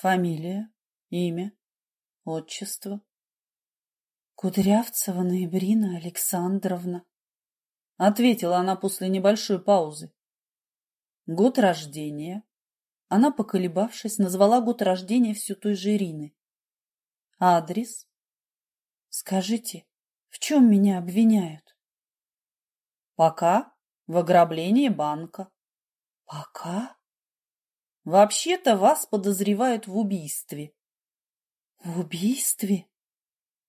Фамилия, имя, отчество. Кудрявцева Ноябрина Александровна, ответила она после небольшой паузы. Год рождения. Она, поколебавшись, назвала год рождения все той же Ирины. Адрес. Скажите, в чем меня обвиняют? Пока в ограблении банка. Пока? Вообще-то вас подозревают в убийстве. В убийстве?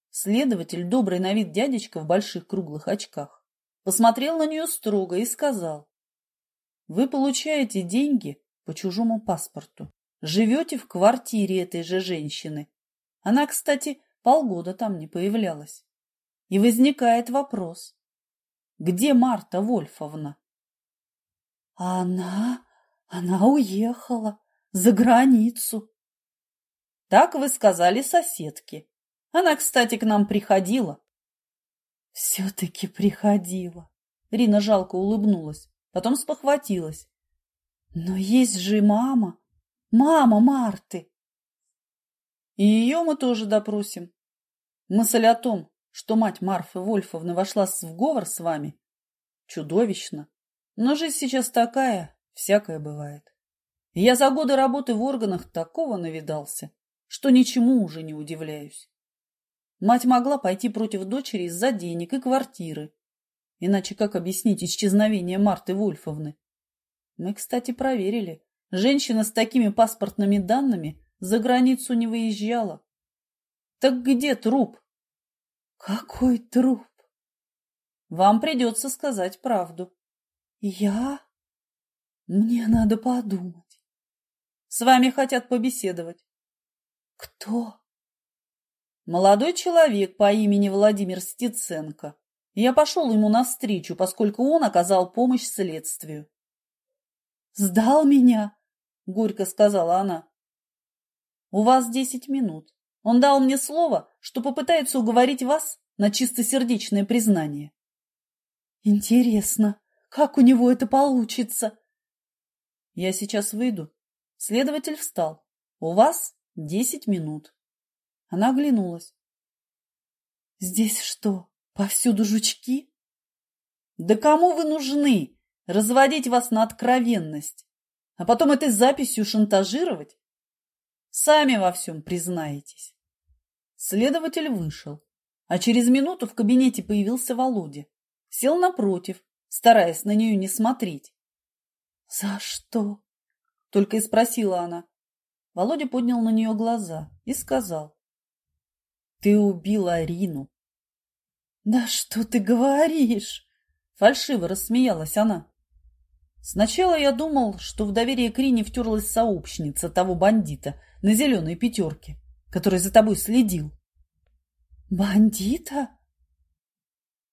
Следователь, добрый на вид дядечка в больших круглых очках, посмотрел на нее строго и сказал. Вы получаете деньги по чужому паспорту, живете в квартире этой же женщины. Она, кстати, полгода там не появлялась. И возникает вопрос. Где Марта Вольфовна? Она... она уехала за границу. Так вы сказали соседке. Она, кстати, к нам приходила. Все-таки приходила. Рина жалко улыбнулась, потом спохватилась. Но есть же мама, мама Марты. И ее мы тоже допросим. Мысль о том, что мать Марфы Вольфовны вошла в сговор с вами, чудовищно. Но жизнь сейчас такая, всякое бывает. Я за годы работы в органах такого навидался, что ничему уже не удивляюсь. Мать могла пойти против дочери из-за денег и квартиры. Иначе как объяснить исчезновение Марты Вольфовны? Мы, кстати, проверили. Женщина с такими паспортными данными за границу не выезжала. Так где труп? Какой труп? Вам придется сказать правду. Я? Мне надо подумать. С вами хотят побеседовать. Кто? Молодой человек по имени Владимир Стеценко. Я пошел ему навстречу, поскольку он оказал помощь следствию. «Сдал меня?» – горько сказала она. «У вас десять минут. Он дал мне слово, что попытается уговорить вас на чистосердечное признание. Интересно, как у него это получится? Я сейчас выйду. Следователь встал. У вас десять минут. Она оглянулась. Здесь что, повсюду жучки? Да кому вы нужны? Разводить вас на откровенность, а потом этой записью шантажировать? Сами во всем признаетесь. Следователь вышел, а через минуту в кабинете появился Володя. Сел напротив, стараясь на нее не смотреть. «За что?» — только и спросила она. Володя поднял на нее глаза и сказал. «Ты убила Арину». «Да что ты говоришь?» — фальшиво рассмеялась она. Сначала я думал, что в доверие к Рине втерлась сообщница того бандита на зеленой пятерке, который за тобой следил. Бандита?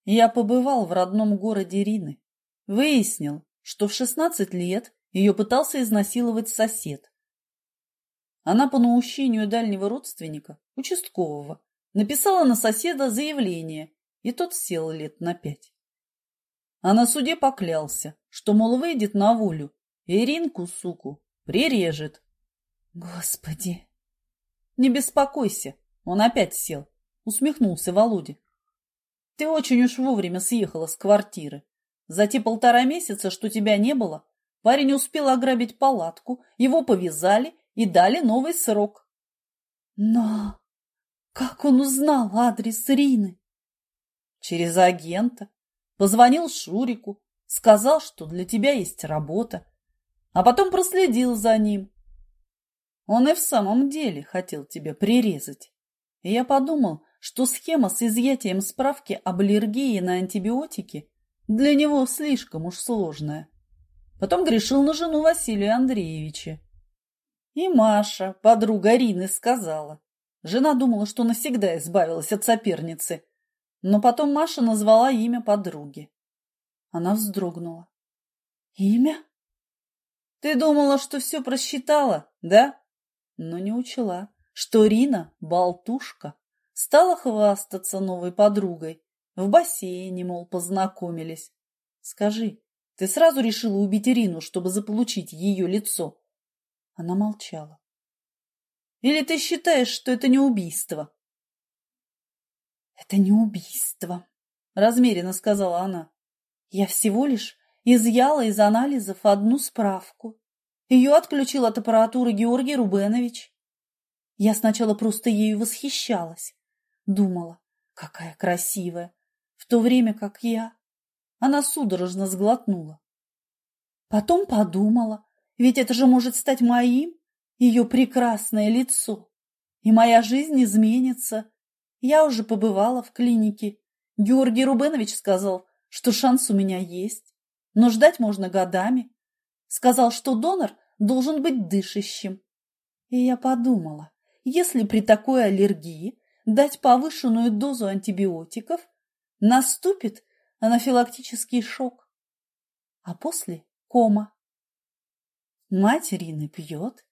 Я побывал в родном городе Рины. Выяснил, что в шестнадцать лет ее пытался изнасиловать сосед. Она по наущению дальнего родственника, участкового, написала на соседа заявление, и тот сел лет на пять. А на суде поклялся, что, мол, выйдет на волю, и Иринку, суку, прирежет. Господи! Не беспокойся, он опять сел, усмехнулся Володя. Ты очень уж вовремя съехала с квартиры. За те полтора месяца, что тебя не было, парень успел ограбить палатку, его повязали и дали новый срок. Но как он узнал адрес Рины? Через агента. Позвонил Шурику, сказал, что для тебя есть работа, а потом проследил за ним. Он и в самом деле хотел тебя прирезать. И я подумал, что схема с изъятием справки об аллергии на антибиотики для него слишком уж сложная. Потом грешил на жену Василия Андреевича. И Маша, подруга Рины, сказала. Жена думала, что навсегда избавилась от соперницы, но потом Маша назвала имя подруги. Она вздрогнула. Имя? Ты думала, что все просчитала, да? Но не учла, что Рина – болтушка. Стала хвастаться новой подругой. В бассейне, мол, познакомились. Скажи, ты сразу решила убить Ирину, чтобы заполучить ее лицо? Она молчала. Или ты считаешь, что это не убийство? Это не убийство, размеренно сказала она. Я всего лишь изъяла из анализов одну справку. Ее отключил от аппаратуры Георгий Рубенович. Я сначала просто ею восхищалась. Думала, какая красивая, в то время как я. Она судорожно сглотнула. Потом подумала, ведь это же может стать моим, ее прекрасное лицо. И моя жизнь изменится. Я уже побывала в клинике. Георгий Рубенович сказал, что шанс у меня есть, но ждать можно годами. Сказал, что донор должен быть дышащим. И я подумала, если при такой аллергии дать повышенную дозу антибиотиков, наступит анафилактический шок, а после кома. Мать Ирины пьет.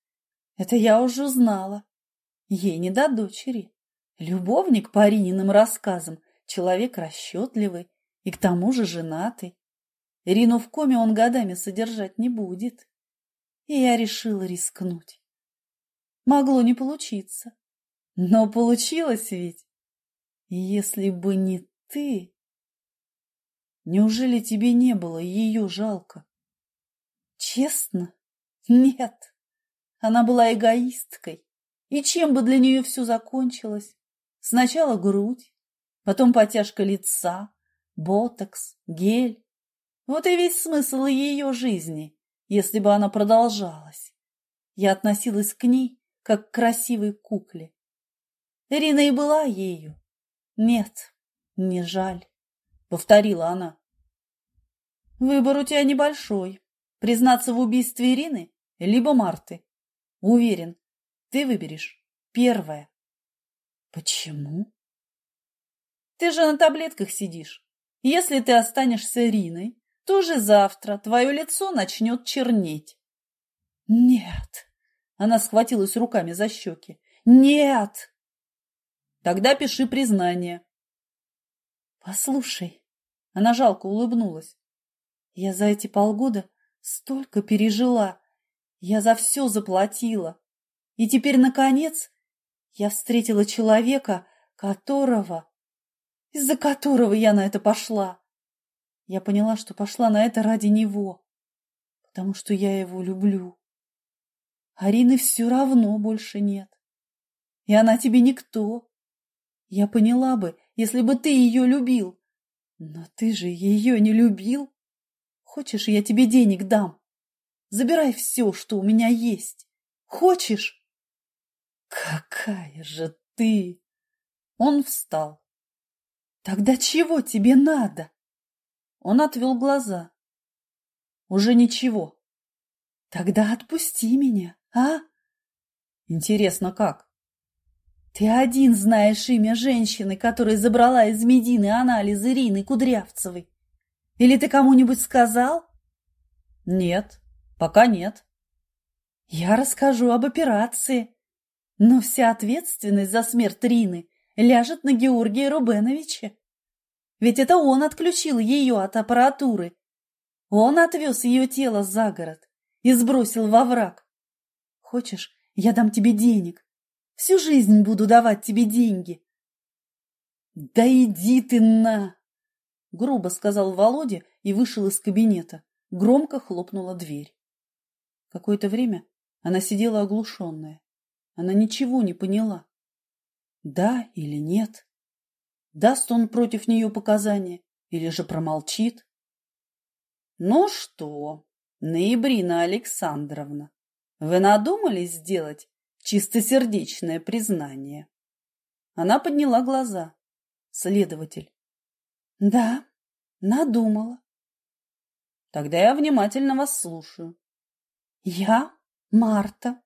Это я уже знала. Ей не до дочери. Любовник по Арининым рассказам, человек расчетливый и к тому же женатый. Ирину в коме он годами содержать не будет. И я решила рискнуть. Могло не получиться. Но получилось ведь. Если бы не ты... Неужели тебе не было ее жалко? Честно? Нет. Она была эгоисткой. И чем бы для нее все закончилось? Сначала грудь, потом потяжка лица, ботокс, гель. Вот и весь смысл ее жизни, если бы она продолжалась. Я относилась к ней, как к красивой кукле. Ирина и была ею. Нет, не жаль, — повторила она. Выбор у тебя небольшой. Признаться в убийстве Ирины, либо Марты. Уверен, ты выберешь первое. Почему? Ты же на таблетках сидишь. Если ты останешься Ириной, то же завтра твое лицо начнет чернеть. Нет. Она схватилась руками за щеки. Нет. Тогда пиши признание. Послушай. Она жалко улыбнулась. Я за эти полгода столько пережила. Я за все заплатила. И теперь, наконец, я встретила человека, которого... Из-за которого я на это пошла. Я поняла, что пошла на это ради него, потому что я его люблю. Арины все равно больше нет. И она тебе никто. Я поняла бы, если бы ты ее любил. Но ты же ее не любил. Хочешь, я тебе денег дам? Забирай все, что у меня есть. Хочешь? Какая же ты! Он встал. Тогда чего тебе надо? Он отвел глаза. Уже ничего. Тогда отпусти меня, а? Интересно, как? Ты один знаешь имя женщины, которая забрала из Медины анализ Ирины Кудрявцевой. Или ты кому-нибудь сказал? Нет, пока нет. Я расскажу об операции. Но вся ответственность за смерть Рины ляжет на Георгия Рубеновича. Ведь это он отключил ее от аппаратуры. Он отвез ее тело за город и сбросил во враг. Хочешь, я дам тебе денег? Всю жизнь буду давать тебе деньги. Да иди ты на! грубо сказал Володя и вышел из кабинета. Громко хлопнула дверь. Какое-то время она сидела оглушенная. Она ничего не поняла. Да или нет? Даст он против нее показания или же промолчит? Ну что, Ноябрина Александровна, вы надумали сделать чистосердечное признание? Она подняла глаза. Следователь. Да, надумала. Тогда я внимательно вас слушаю. Я Марта.